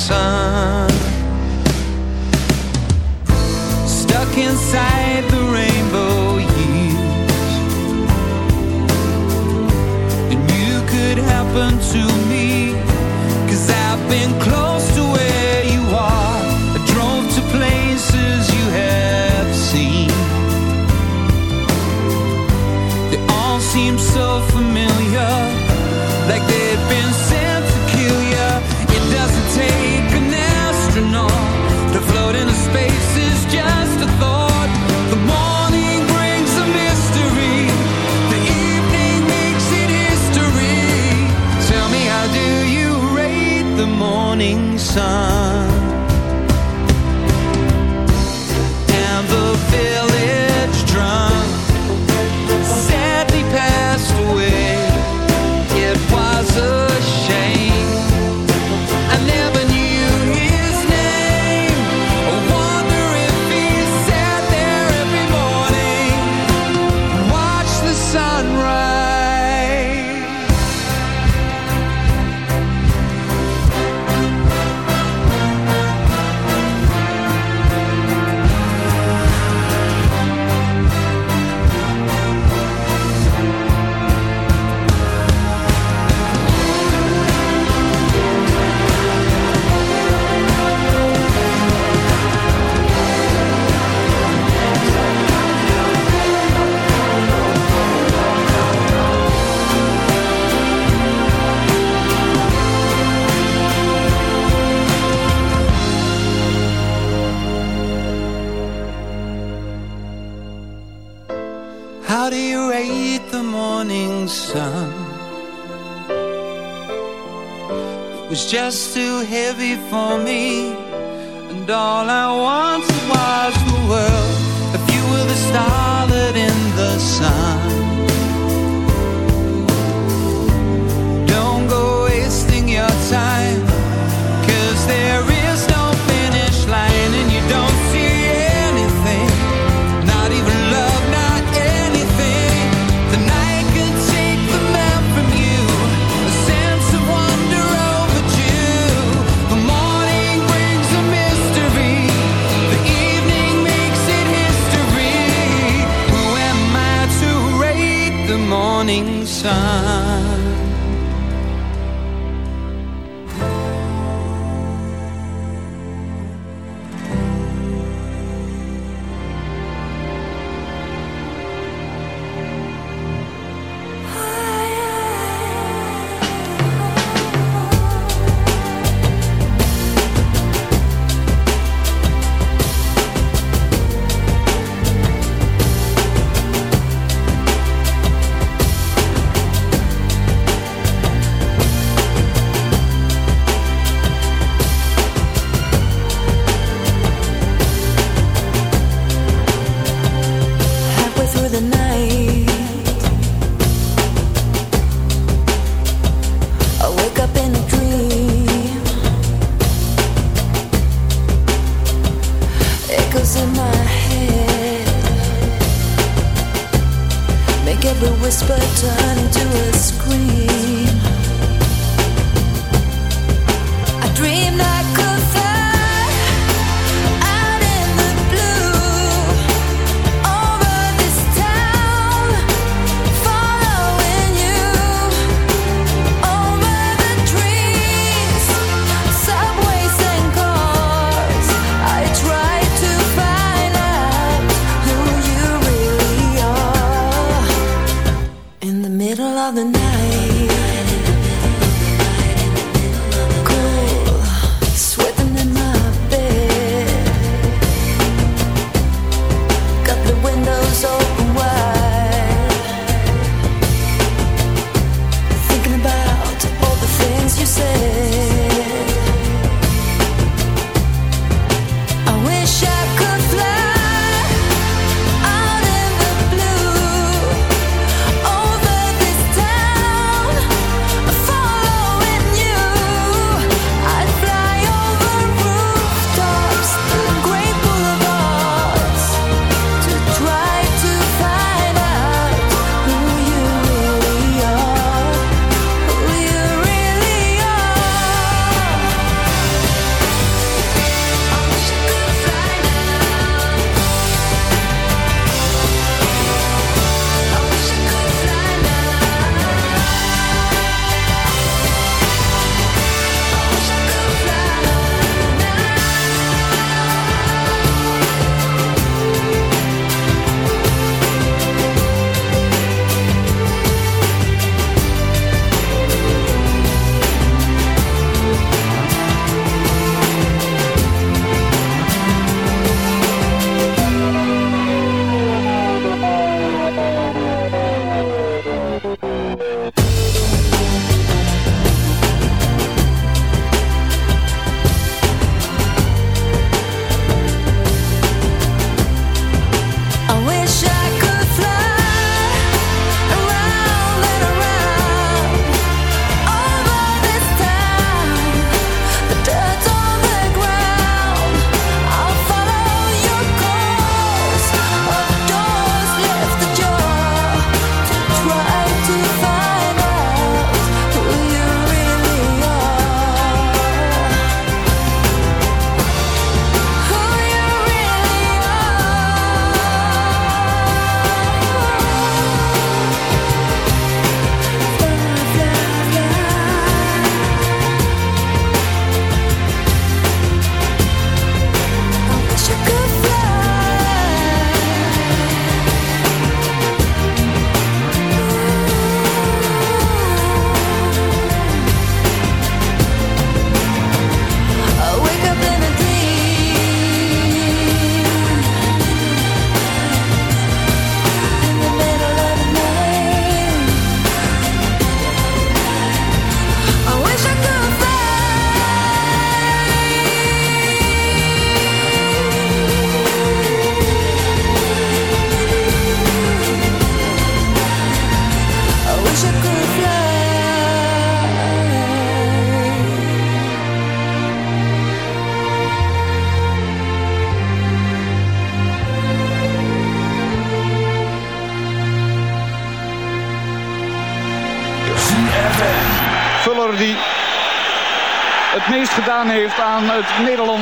sun. Stuck inside.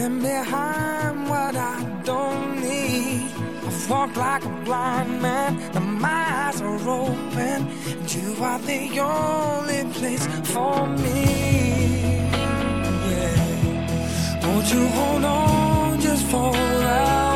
leaving behind what I don't need. I've walked like a blind man, now my eyes are open, and you are the only place for me. Yeah. Won't you hold on just for a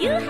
You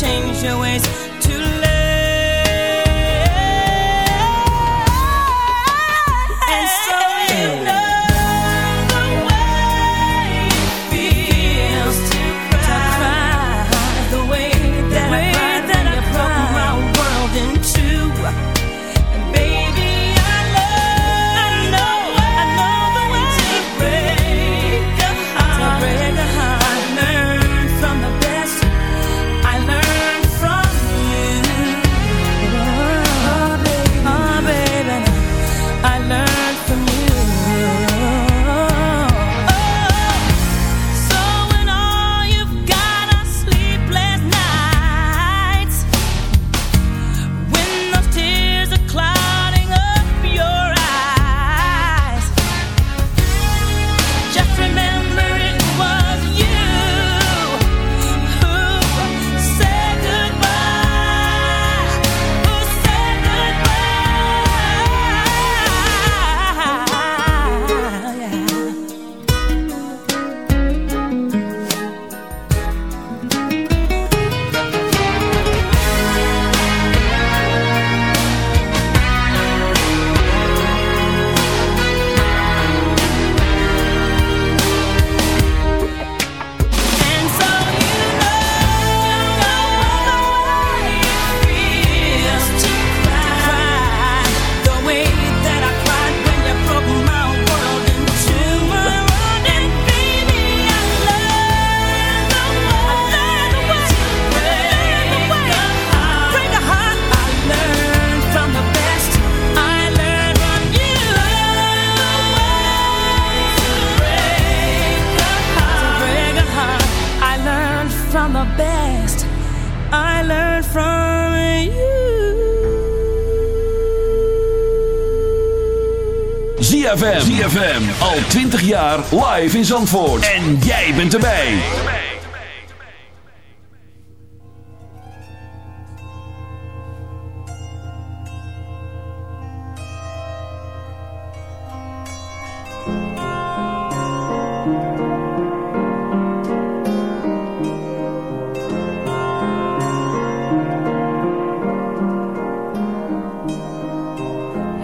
change your ways to late. Live in Zandvoort. En jij bent erbij.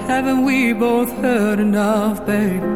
Haven't we both heard enough, babe?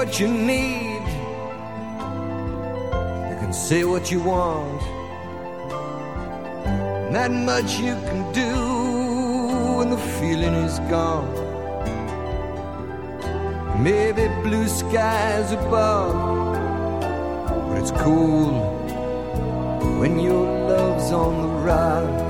what you need. You can say what you want. Not that much you can do when the feeling is gone. Maybe blue skies above, but it's cool when your love's on the rise.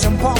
some pop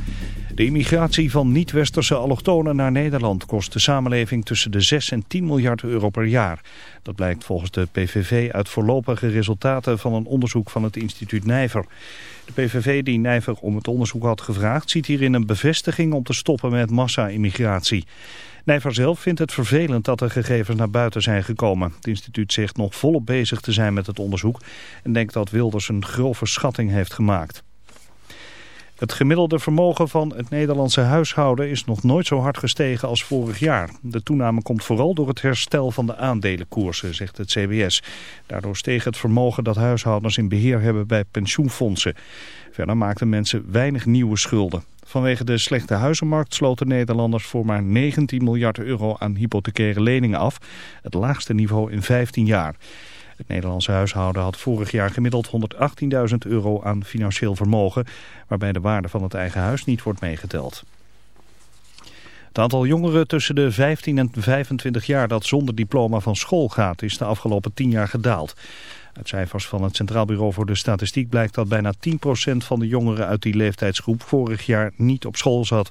De immigratie van niet-westerse allochtonen naar Nederland kost de samenleving tussen de 6 en 10 miljard euro per jaar. Dat blijkt volgens de PVV uit voorlopige resultaten van een onderzoek van het instituut Nijver. De PVV die Nijver om het onderzoek had gevraagd ziet hierin een bevestiging om te stoppen met massa-immigratie. Nijver zelf vindt het vervelend dat er gegevens naar buiten zijn gekomen. Het instituut zegt nog volop bezig te zijn met het onderzoek en denkt dat Wilders een grove schatting heeft gemaakt. Het gemiddelde vermogen van het Nederlandse huishouden is nog nooit zo hard gestegen als vorig jaar. De toename komt vooral door het herstel van de aandelenkoersen, zegt het CBS. Daardoor steeg het vermogen dat huishoudens in beheer hebben bij pensioenfondsen. Verder maakten mensen weinig nieuwe schulden. Vanwege de slechte huizenmarkt sloten Nederlanders voor maar 19 miljard euro aan hypothecaire leningen af. Het laagste niveau in 15 jaar. Het Nederlandse huishouden had vorig jaar gemiddeld 118.000 euro aan financieel vermogen, waarbij de waarde van het eigen huis niet wordt meegeteld. Het aantal jongeren tussen de 15 en 25 jaar dat zonder diploma van school gaat is de afgelopen 10 jaar gedaald. Uit cijfers van het Centraal Bureau voor de Statistiek blijkt dat bijna 10% van de jongeren uit die leeftijdsgroep vorig jaar niet op school zat.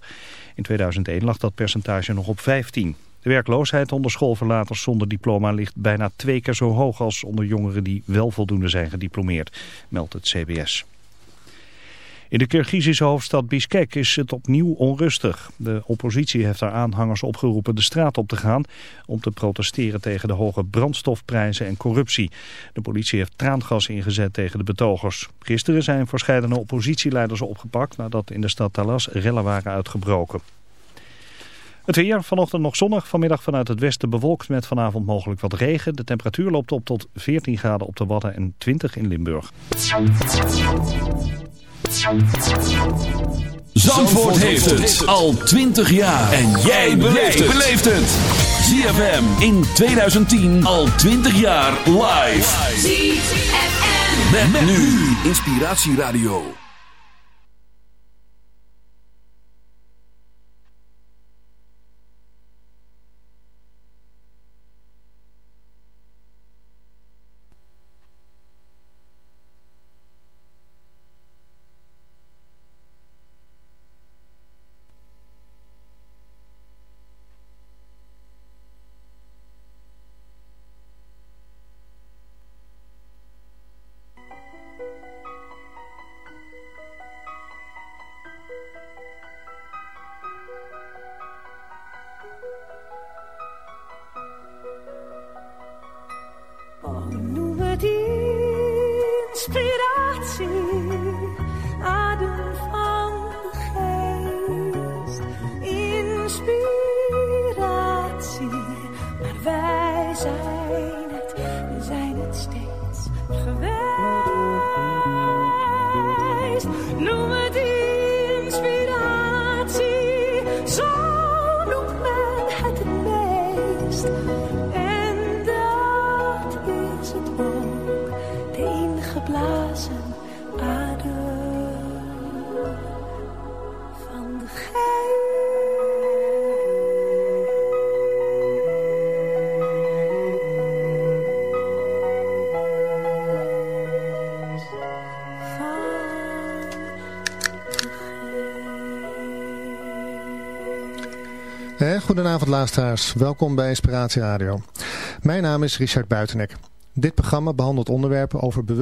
In 2001 lag dat percentage nog op 15. De werkloosheid onder schoolverlaters zonder diploma ligt bijna twee keer zo hoog als onder jongeren die wel voldoende zijn gediplomeerd, meldt het CBS. In de Kirgizische hoofdstad Bishkek is het opnieuw onrustig. De oppositie heeft haar aanhangers opgeroepen de straat op te gaan... om te protesteren tegen de hoge brandstofprijzen en corruptie. De politie heeft traangas ingezet tegen de betogers. Gisteren zijn verschillende oppositieleiders opgepakt... nadat in de stad Talas rellen waren uitgebroken. Het weer vanochtend nog zonnig, vanmiddag vanuit het westen bewolkt met vanavond mogelijk wat regen. De temperatuur loopt op tot 14 graden op de Wadden en 20 in Limburg. Zandvoort heeft het al 20 jaar. En jij beleeft het. ZFM in 2010 al 20 jaar live. ZFM. Met, nu Inspiratieradio. Luisteraars, welkom bij Inspiratie Radio. Mijn naam is Richard Buitenek. Dit programma behandelt onderwerpen over bewust